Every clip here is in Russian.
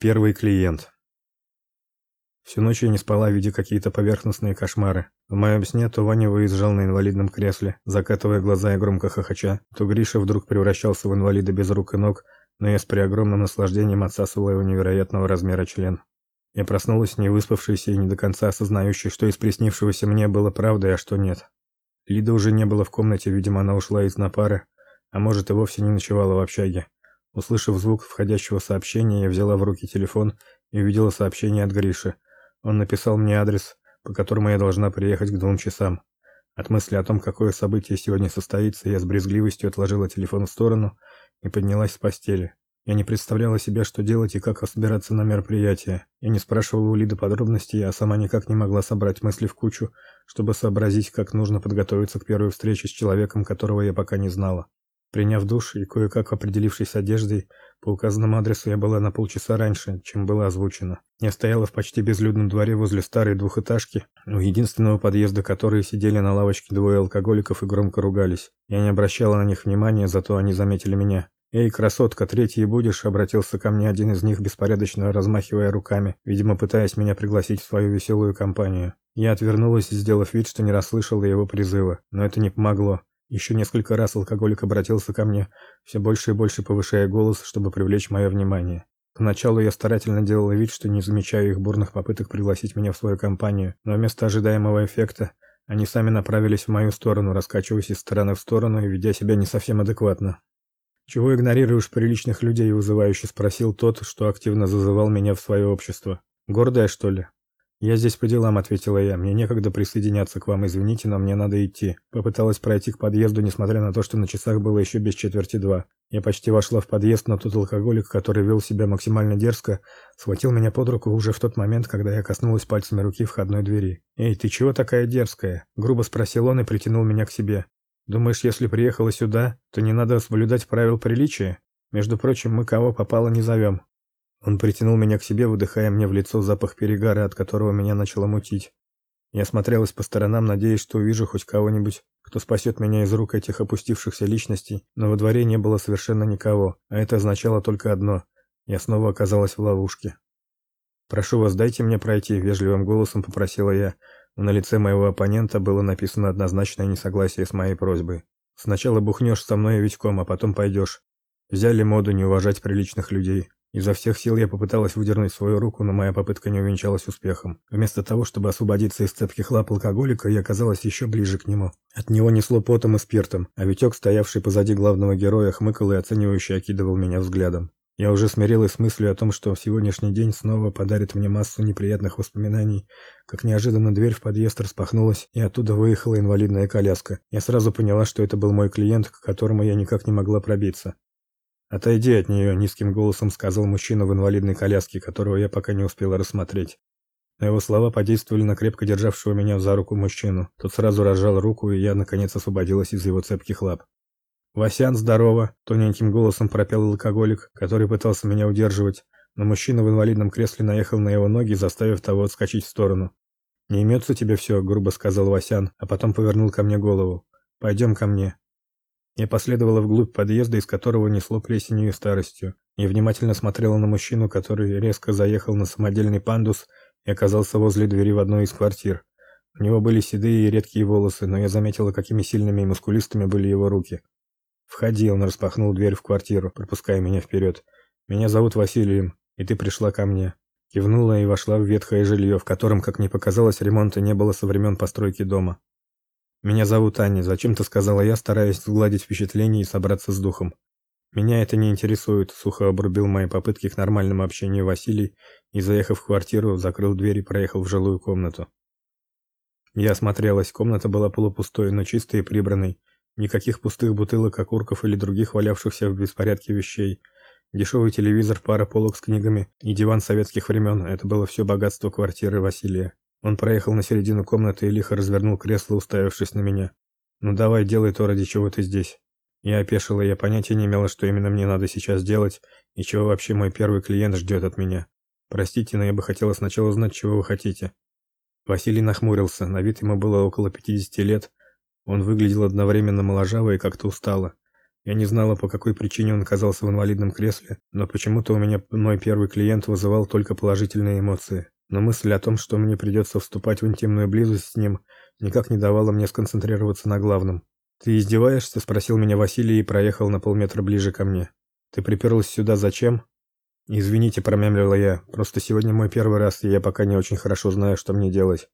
Первый клиент. Всю ночь я не спала, видя какие-то поверхностные кошмары. В моем сне то Ваня выезжал на инвалидном кресле, закатывая глаза и громко хохоча, то Гриша вдруг превращался в инвалида без рук и ног, но я с преогромным наслаждением отсасывала его невероятного размера член. Я проснулась не выспавшейся и не до конца осознающей, что из приснившегося мне было правдой, а что нет. Лида уже не было в комнате, видимо, она ушла из напары, а может и вовсе не ночевала в общаге. Услышав звук входящего сообщения, я взяла в руки телефон и увидела сообщение от Гриши. Он написал мне адрес, по которому я должна приехать к двум часам. От мысли о том, какое событие сегодня состоится, я с брезгливостью отложила телефон в сторону и поднялась с постели. Я не представляла себе, что делать и как собираться на мероприятие. Я не спрашивала у Лиды подробностей, а сама никак не могла собрать мысли в кучу, чтобы сообразить, как нужно подготовиться к первой встрече с человеком, которого я пока не знала. Приняв душ и кое-как определившись с одеждой, по указанному адресу я была на полчаса раньше, чем было озвучено. Я стояла в почти безлюдном дворе возле старой двухэтажки, у единственного подъезда которой сидели на лавочке двое алкоголиков и громко ругались. Я не обращала на них внимания, зато они заметили меня. «Эй, красотка, третьей будешь?» — обратился ко мне один из них, беспорядочно размахивая руками, видимо, пытаясь меня пригласить в свою веселую компанию. Я отвернулась, сделав вид, что не расслышала его призыва, но это не помогло. Еще несколько раз алкоголик обратился ко мне, все больше и больше повышая голос, чтобы привлечь мое внимание. Поначалу я старательно делала вид, что не замечаю их бурных попыток пригласить меня в свою компанию, но вместо ожидаемого эффекта они сами направились в мою сторону, раскачиваясь из стороны в сторону и ведя себя не совсем адекватно. «Чего игнорируешь приличных людей?» – вызывающе спросил тот, что активно зазывал меня в свое общество. «Гордая, что ли?» «Я здесь по делам», — ответила я. «Мне некогда присоединяться к вам, извините, но мне надо идти». Попыталась пройти к подъезду, несмотря на то, что на часах было еще без четверти два. Я почти вошла в подъезд, но тут алкоголик, который вел себя максимально дерзко, схватил меня под руку уже в тот момент, когда я коснулась пальцами руки входной двери. «Эй, ты чего такая дерзкая?» — грубо спросил он и притянул меня к себе. «Думаешь, если приехала сюда, то не надо соблюдать правил приличия? Между прочим, мы кого попало не зовем. Он притянул меня к себе, выдыхая мне в лицо запах перегара, от которого меня начало мутить. Я смотрелась по сторонам, надеясь, что увижу хоть кого-нибудь, кто спасет меня из рук этих опустившихся личностей, но во дворе не было совершенно никого, а это означало только одно: я снова оказалась в ловушке. "Прошу вас, дайте мне пройти", вежливым голосом попросила я, но на лице моего оппонента было написано однозначное несогласие с моей просьбой. "Сначала бухнешь со мной и Витьком, а потом пойдешь. Взяли моду не уважать приличных людей". Изо всех сил я попыталась выдернуть свою руку, но моя попытка не увенчалась успехом. Вместо того, чтобы освободиться из цепких лап алкоголика, я оказалась еще ближе к нему. От него несло потом и спиртом, а Витек, стоявший позади главного героя, хмыкал и оценивающе окидывал меня взглядом. Я уже смирилась с мыслью о том, что сегодняшний день снова подарит мне массу неприятных воспоминаний, как неожиданно дверь в подъезд распахнулась, и оттуда выехала инвалидная коляска. Я сразу поняла, что это был мой клиент, к которому я никак не могла пробиться. «Отойди от нее», — низким голосом сказал мужчина в инвалидной коляске, которого я пока не успела рассмотреть. Но его слова подействовали на крепко державшего меня за руку мужчину. Тот сразу разжал руку, и я, наконец, освободилась из его цепких лап. «Васян, здорово!» — тоненьким голосом пропел алкоголик, который пытался меня удерживать, но мужчина в инвалидном кресле наехал на его ноги, заставив того отскочить в сторону. «Не имется тебе все», — грубо сказал Васян, а потом повернул ко мне голову. «Пойдем ко мне». Я последовала вглубь подъезда, из которого несло плесенью и старостью. Я внимательно смотрела на мужчину, который резко заехал на самодельный пандус и оказался возле двери в одной из квартир. У него были седые и редкие волосы, но я заметила, какими сильными и мускулистыми были его руки. «Входи», — он распахнул дверь в квартиру, пропуская меня вперед. «Меня зовут Василием, и ты пришла ко мне». Кивнула и вошла в ветхое жилье, в котором, как мне показалось, ремонта не было со времен постройки дома. Меня зовут Аня, зачем-то сказала я, стараясь сгладить впечатление и собраться с духом. Меня это не интересует, сухо обрубил мои попытки к нормальному общению Василий и, заехав в квартиру, закрыл дверь и проехал в жилую комнату. Я осмотрелась, комната была полупустой, но чистой и прибранной. Никаких пустых бутылок, окурков или других валявшихся в беспорядке вещей. Дешевый телевизор, пара полок с книгами и диван советских времен – это было все богатство квартиры Василия. Он проехал на середину комнаты и лихо развернул кресло, уставившись на меня. «Ну давай, делай то, ради чего ты здесь». Я опешила, я понятия не имела, что именно мне надо сейчас делать и чего вообще мой первый клиент ждет от меня. Простите, но я бы хотела сначала знать, чего вы хотите. Василий нахмурился. На вид ему было около 50 лет. Он выглядел одновременно моложаво и как-то устало. Я не знала, по какой причине он оказался в инвалидном кресле, но почему-то у меня мой первый клиент вызывал только положительные эмоции. Но мысль о том, что мне придется вступать в интимную близость с ним, никак не давала мне сконцентрироваться на главном. «Ты издеваешься?» – спросил меня Василий и проехал на полметра ближе ко мне. «Ты приперлась сюда зачем?» «Извините», – промямлила я. «Просто сегодня мой первый раз, и я пока не очень хорошо знаю, что мне делать».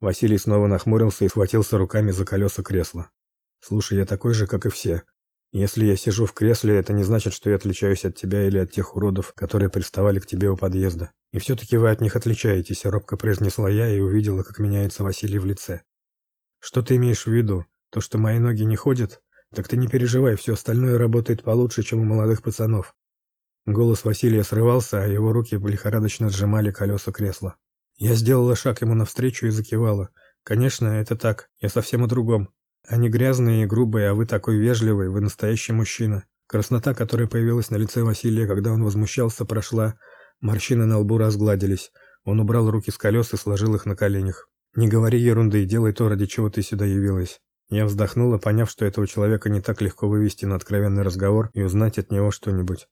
Василий снова нахмурился и схватился руками за колеса кресла. «Слушай, я такой же, как и все. Если я сижу в кресле, это не значит, что я отличаюсь от тебя или от тех уродов, которые приставали к тебе у подъезда. И все-таки вы от них отличаетесь, робко произнесла я и увидела, как меняется Василий в лице. Что ты имеешь в виду? То, что мои ноги не ходят? Так ты не переживай, все остальное работает получше, чем у молодых пацанов. Голос Василия срывался, а его руки лихорадочно сжимали колеса кресла. Я сделала шаг ему навстречу и закивала. Конечно, это так. Я совсем о другом. Они грязные и грубые, а вы такой вежливый, вы настоящий мужчина. Краснота, которая появилась на лице Василия, когда он возмущался, прошла. Морщины на лбу разгладились. Он убрал руки с колес и сложил их на коленях. «Не говори ерунды, делай то, ради чего ты сюда явилась». Я вздохнула, поняв, что этого человека не так легко вывести на откровенный разговор и узнать от него что-нибудь.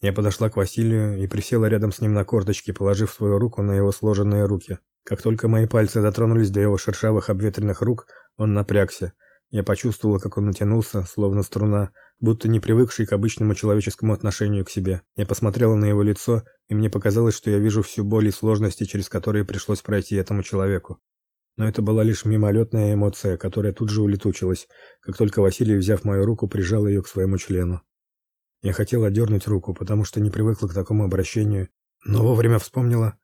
Я подошла к Василию и присела рядом с ним на корточки, положив свою руку на его сложенные руки. Как только мои пальцы дотронулись до его шершавых обветренных рук, он напрягся. Я почувствовала, как он натянулся, словно струна, будто не привыкший к обычному человеческому отношению к себе. Я посмотрела на его лицо, и мне показалось, что я вижу всю боль и сложности, через которые пришлось пройти этому человеку. Но это была лишь мимолетная эмоция, которая тут же улетучилась, как только Василий, взяв мою руку, прижал ее к своему члену. Я хотела дернуть руку, потому что не привыкла к такому обращению, но вовремя вспомнила,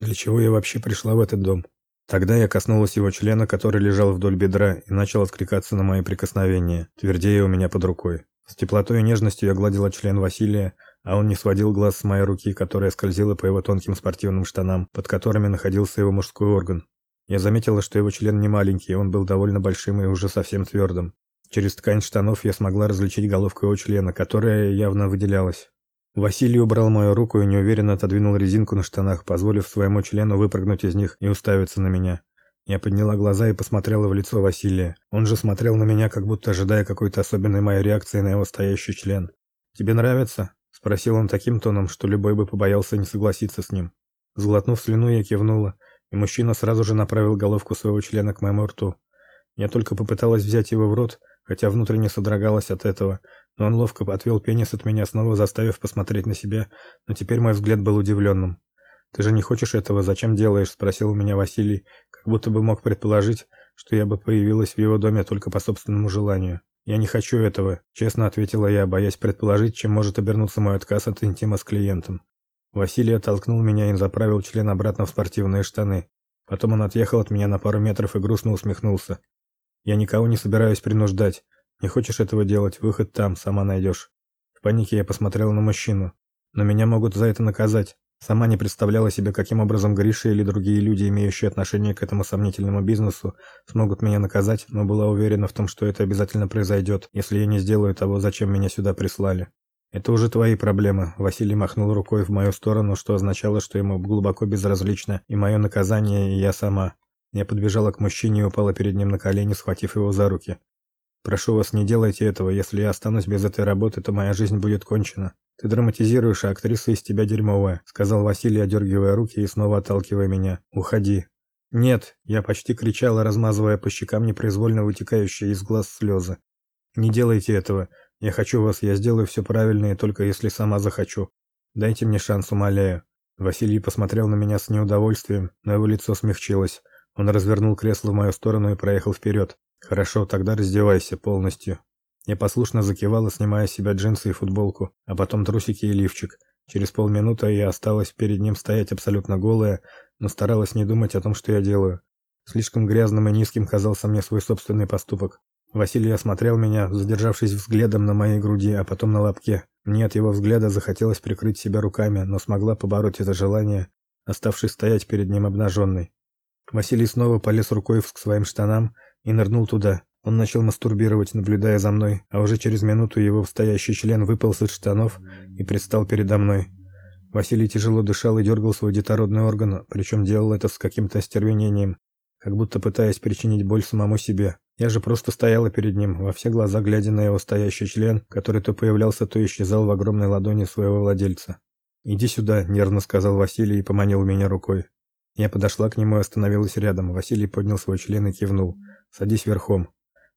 для чего я вообще пришла в этот дом. Тогда я коснулась его члена, который лежал вдоль бедра, и начал откликаться на мои прикосновения, твердее у меня под рукой. С теплотой и нежностью я гладила член Василия, а он не сводил глаз с моей руки, которая скользила по его тонким спортивным штанам, под которыми находился его мужской орган. Я заметила, что его член не маленький, он был довольно большим и уже совсем твердым. Через ткань штанов я смогла различить головку его члена, которая явно выделялась. Василий убрал мою руку и неуверенно отодвинул резинку на штанах, позволив своему члену выпрыгнуть из них и уставиться на меня. Я подняла глаза и посмотрела в лицо Василия. Он же смотрел на меня, как будто ожидая какой-то особенной моей реакции на его стоящий член. «Тебе нравится?» – спросил он таким тоном, что любой бы побоялся не согласиться с ним. Сглотнув слюну, я кивнула, и мужчина сразу же направил головку своего члена к моему рту. Я только попыталась взять его в рот, хотя внутренне содрогалась от этого, но он ловко отвел пенис от меня, снова заставив посмотреть на себя, но теперь мой взгляд был удивленным. «Ты же не хочешь этого, зачем делаешь?» – спросил у меня Василий, как будто бы мог предположить, что я бы появилась в его доме только по собственному желанию. «Я не хочу этого», – честно ответила я, боясь предположить, чем может обернуться мой отказ от интима с клиентом. Василий оттолкнул меня и заправил член обратно в спортивные штаны. Потом он отъехал от меня на пару метров и грустно усмехнулся. «Я никого не собираюсь принуждать. Не хочешь этого делать, выход там, сама найдешь. В панике я посмотрела на мужчину. Но меня могут за это наказать. Сама не представляла себе, каким образом Гриша или другие люди, имеющие отношение к этому сомнительному бизнесу, смогут меня наказать, но была уверена в том, что это обязательно произойдет, если я не сделаю того, зачем меня сюда прислали. Это уже твои проблемы. Василий махнул рукой в мою сторону, что означало, что ему глубоко безразлично и мое наказание, и я сама. Я подбежала к мужчине и упала перед ним на колени, схватив его за руки. Прошу вас, не делайте этого. Если я останусь без этой работы, то моя жизнь будет кончена. Ты драматизируешь, а актриса из тебя дерьмовая, сказал Василий, одергивая руки и снова отталкивая меня. Уходи. Нет, я почти кричала, размазывая по щекам непроизвольно вытекающие из глаз слезы. Не делайте этого. Я хочу вас, я сделаю все правильно и только если сама захочу. Дайте мне шанс, умоляю. Василий посмотрел на меня с неудовольствием, но его лицо смягчилось. Он развернул кресло в мою сторону и проехал вперед. Хорошо, тогда раздевайся полностью. Я послушно закивала, снимая с себя джинсы и футболку, а потом трусики и лифчик. Через полминуты я осталась перед ним стоять абсолютно голая, но старалась не думать о том, что я делаю. Слишком грязным и низким казался мне свой собственный поступок. Василий осмотрел меня, задержавшись взглядом на моей груди, а потом на лобке. Мне от его взгляда захотелось прикрыть себя руками, но смогла побороть это желание, оставшись стоять перед ним обнаженной. Василий снова полез рукой к своим штанам и нырнул туда. Он начал мастурбировать, наблюдая за мной, а уже через минуту его стоящий член выполз из штанов и предстал передо мной. Василий тяжело дышал и дергал свой детородный орган, причем делал это с каким-то остервенением, как будто пытаясь причинить боль самому себе. Я же просто стояла перед ним, во все глаза глядя на его стоящий член, который то появлялся, то исчезал в огромной ладони своего владельца. "Иди сюда", нервно сказал Василий и поманил меня рукой. Я подошла к нему и остановилась рядом. Василий поднял свой член и кивнул: "Садись верхом".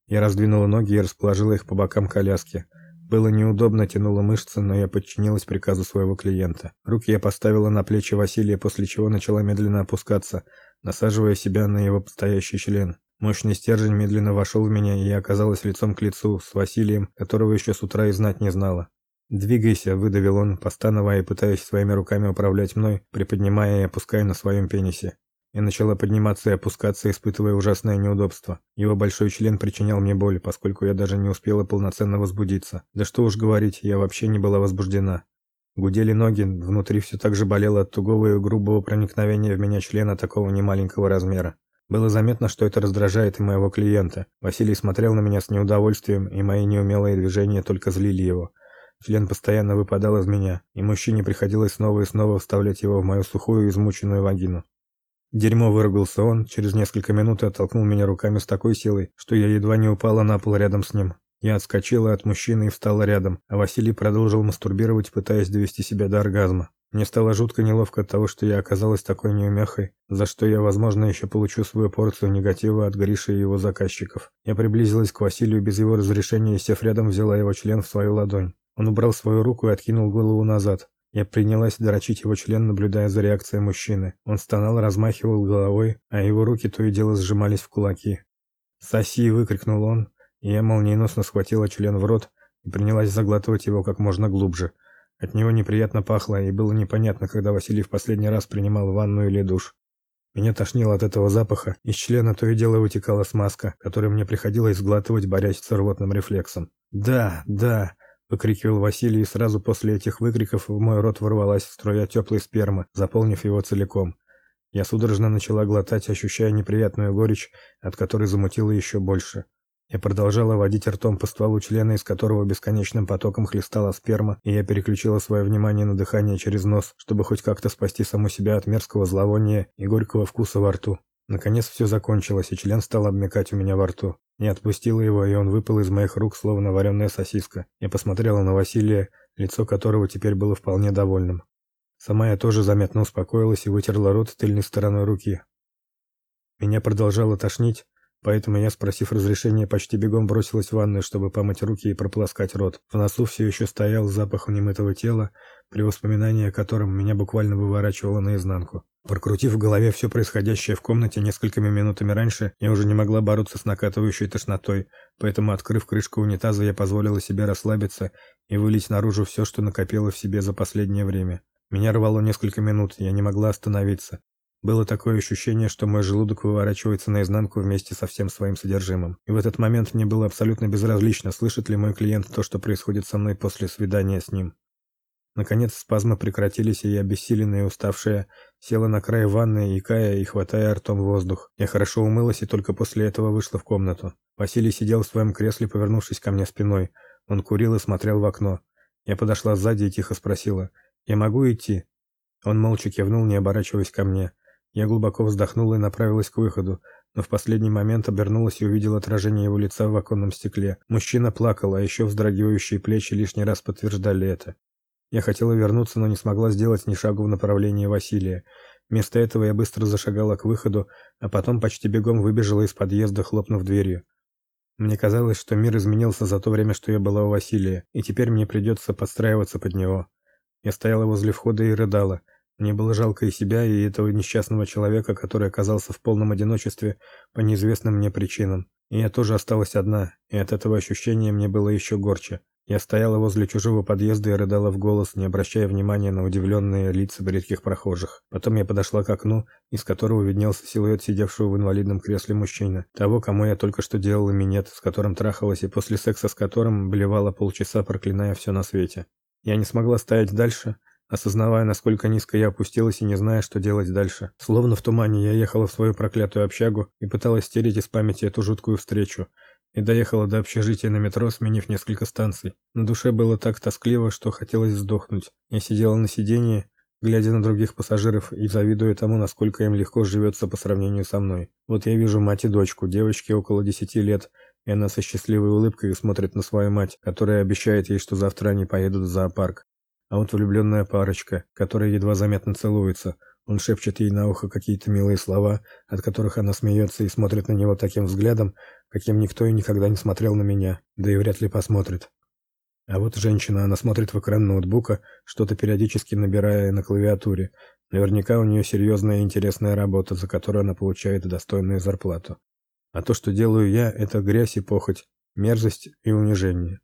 Я раздвинула ноги и расположила их по бокам коляски. Было неудобно, тянуло мышцы, но я подчинилась приказу своего клиента. Руки я поставила на плечи Василия, после чего начала медленно опускаться, насаживая себя на его стоящий член. Мощный стержень медленно вошел в меня, и я оказалась лицом к лицу с Василием, которого еще с утра и знать не знала. "Двигайся", выдавил он, постановая и пытаясь своими руками управлять мной, приподнимая и опуская на своем пенисе. Я начала подниматься и опускаться, испытывая ужасное неудобство. Его большой член причинял мне боль, поскольку я даже не успела полноценно возбудиться. Да что уж говорить, я вообще не была возбуждена. Гудели ноги, внутри все так же болело от тугого и грубого проникновения в меня члена такого немаленького размера. Было заметно, что это раздражает и моего клиента. Василий смотрел на меня с неудовольствием, и мои неумелые движения только злили его. Член постоянно выпадал из меня, и мужчине приходилось снова и снова вставлять его в мою сухую измученную вагину. Дерьмо выругался он, через несколько минут оттолкнул меня руками с такой силой, что я едва не упала на пол рядом с ним. Я отскочила от мужчины и встала рядом, а Василий продолжил мастурбировать, пытаясь довести себя до оргазма. Мне стало жутко неловко от того, что я оказалась такой неумехой, за что я, возможно, еще получу свою порцию негатива от Гриши и его заказчиков. Я приблизилась к Василию без его разрешения и, сев рядом, взяла его член в свою ладонь. Он убрал свою руку и откинул голову назад. Я принялась дрочить его член, наблюдая за реакцией мужчины. Он стонал, размахивал головой, а его руки то и дело сжимались в кулаки. «Соси!» — выкрикнул он, и я молниеносно схватила член в рот и принялась заглатывать его как можно глубже — от него неприятно пахло, и было непонятно, когда Василий в последний раз принимал ванну или душ. Меня тошнило от этого запаха, из члена то и дело вытекала смазка, которую мне приходилось сглатывать, борясь с рвотным рефлексом. "Да, да", выкрикивал Василий, и сразу после этих выкриков в мой рот ворвалась струя теплой спермы, заполнив его целиком. Я судорожно начала глотать, ощущая неприятную горечь, от которой замутило еще больше. Я продолжала водить ртом по стволу члена, из которого бесконечным потоком хлестала сперма, и я переключила свое внимание на дыхание через нос, чтобы хоть как-то спасти саму себя от мерзкого зловония и горького вкуса во рту. Наконец все закончилось, и член стал обмякать у меня во рту. Я отпустила его, и он выпал из моих рук, словно вареная сосиска. Я посмотрела на Василия, лицо которого теперь было вполне довольным. Сама я тоже заметно успокоилась и вытерла рот тыльной стороной руки. Меня продолжало тошнить, Поэтому я, спросив разрешения, почти бегом бросилась в ванную, чтобы помыть руки и прополоскать рот. В носу все еще стоял запах немытого тела, при воспоминании о котором меня буквально выворачивало наизнанку. Прокрутив в голове все происходящее в комнате несколькими минутами раньше, я уже не могла бороться с накатывающей тошнотой, поэтому, открыв крышку унитаза, я позволила себе расслабиться и вылить наружу все, что накопила в себе за последнее время. Меня рвало несколько минут, я не могла остановиться. Было такое ощущение, что мой желудок выворачивается наизнанку вместе со всем своим содержимым. И в этот момент мне было абсолютно безразлично, слышит ли мой клиент то, что происходит со мной после свидания с ним. Наконец спазмы прекратились, и я, обессиленная и уставшая, села на край ванны, икая и хватая ртом воздух. Я хорошо умылась и только после этого вышла в комнату. Василий сидел в своем кресле, повернувшись ко мне спиной. Он курил и смотрел в окно. Я подошла сзади и тихо спросила: "Я могу идти?" Он молча кивнул, не оборачиваясь ко мне. Я глубоко вздохнула и направилась к выходу, но в последний момент обернулась и увидела отражение его лица в оконном стекле. Мужчина плакал, а еще вздрагивающие плечи лишний раз подтверждали это. Я хотела вернуться, но не смогла сделать ни шагу в направлении Василия. Вместо этого я быстро зашагала к выходу, а потом почти бегом выбежала из подъезда, хлопнув дверью. Мне казалось, что мир изменился за то время, что я была у Василия, и теперь мне придется подстраиваться под него. Я стояла возле входа и рыдала. Мне было жалко и себя, и этого несчастного человека, который оказался в полном одиночестве по неизвестным мне причинам. И я тоже осталась одна, и от этого ощущения мне было еще горче. Я стояла возле чужого подъезда и рыдала в голос, не обращая внимания на удивленные лица редких прохожих. Потом я подошла к окну, из которого виднелся силуэт сидевшего в инвалидном кресле мужчины, того, кому я только что делала минет, с которым трахалась и после секса с которым блевала полчаса, проклиная все на свете. Я не смогла стоять дальше, осознавая, насколько низко я опустилась и не зная, что делать дальше. Словно в тумане я ехала в свою проклятую общагу и пыталась стереть из памяти эту жуткую встречу. И доехала до общежития на метро, сменив несколько станций. На душе было так тоскливо, что хотелось сдохнуть. Я сидела на сиденье, глядя на других пассажиров и завидуя тому, насколько им легко живется по сравнению со мной. Вот я вижу мать и дочку, девочке около десяти лет, и она со счастливой улыбкой смотрит на свою мать, которая обещает ей, что завтра они поедут в зоопарк. А вот влюбленная парочка, которая едва заметно целуется. Он шепчет ей на ухо какие-то милые слова, от которых она смеется и смотрит на него таким взглядом, каким никто и никогда не смотрел на меня, да и вряд ли посмотрит. А вот женщина, она смотрит в экран ноутбука, что-то периодически набирая на клавиатуре. Наверняка у нее серьезная и интересная работа, за которую она получает достойную зарплату. А то, что делаю я, это грязь и похоть, мерзость и унижение.